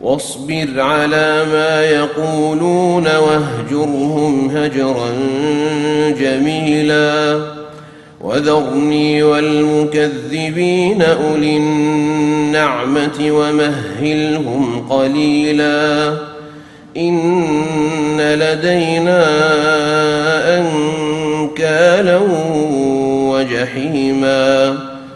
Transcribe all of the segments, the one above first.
واصبر على ما يقولون واهجرهم هجرا جميلا. وذرني والمكذبين أولي النعمة ومهلهم قليلا. إن لدينا أنكالا وجحيما.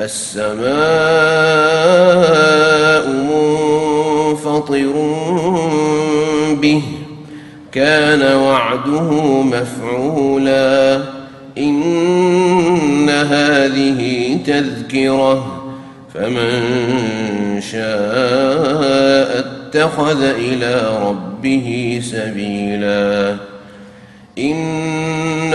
السماء منفطر به كان وعده مفعولا. إن هذه تذكرة فمن شاء اتخذ إلى ربه سبيلا. إن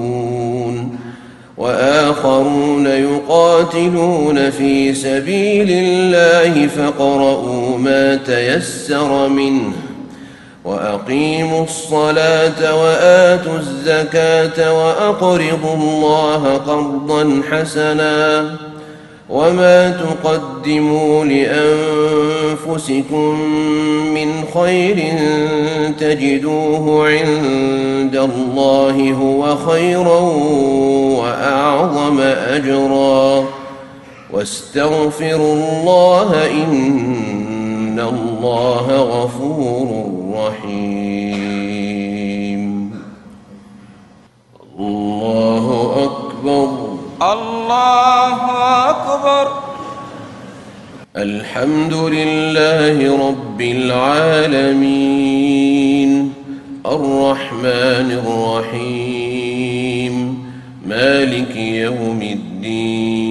يقاتلون في سبيل الله فاقرؤوا ما تيسر منه وأقيموا الصلاة وآتوا الزكاة وأقرضوا الله قرضا حسنا وما تقدموا لأنفسكم من خير تجدوه عند الله هو خيرا وأعظم أجرا واستغفروا الله إن الله غفور رحيم. الله أكبر. الله أكبر. الحمد لله رب العالمين. الرحمن الرحيم. مالك يوم الدين.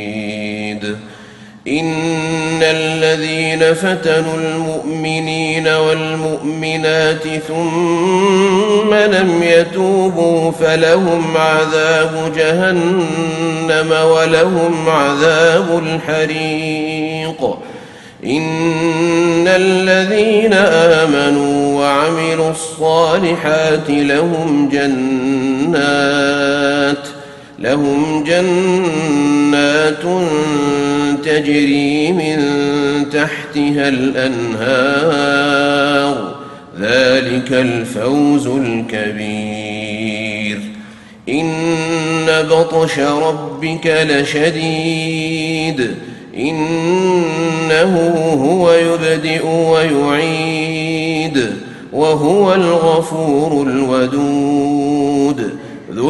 ان الذين فتنوا المؤمنين والمؤمنات ثم لم يتوبوا فلهم عذاب جهنم ولهم عذاب الحريق ان الذين امنوا وعملوا الصالحات لهم جنات لهم جنات تجري من تحتها الأنهار. ذلك الفوز الكبير. إن بطش ربك لشديد. إنه هو يبدئ ويعيد. وهو الغفور الودود.